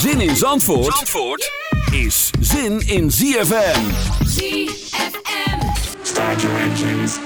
Zin in Zandvoort, Zandvoort is zin in ZFM. ZFM. Start your engines.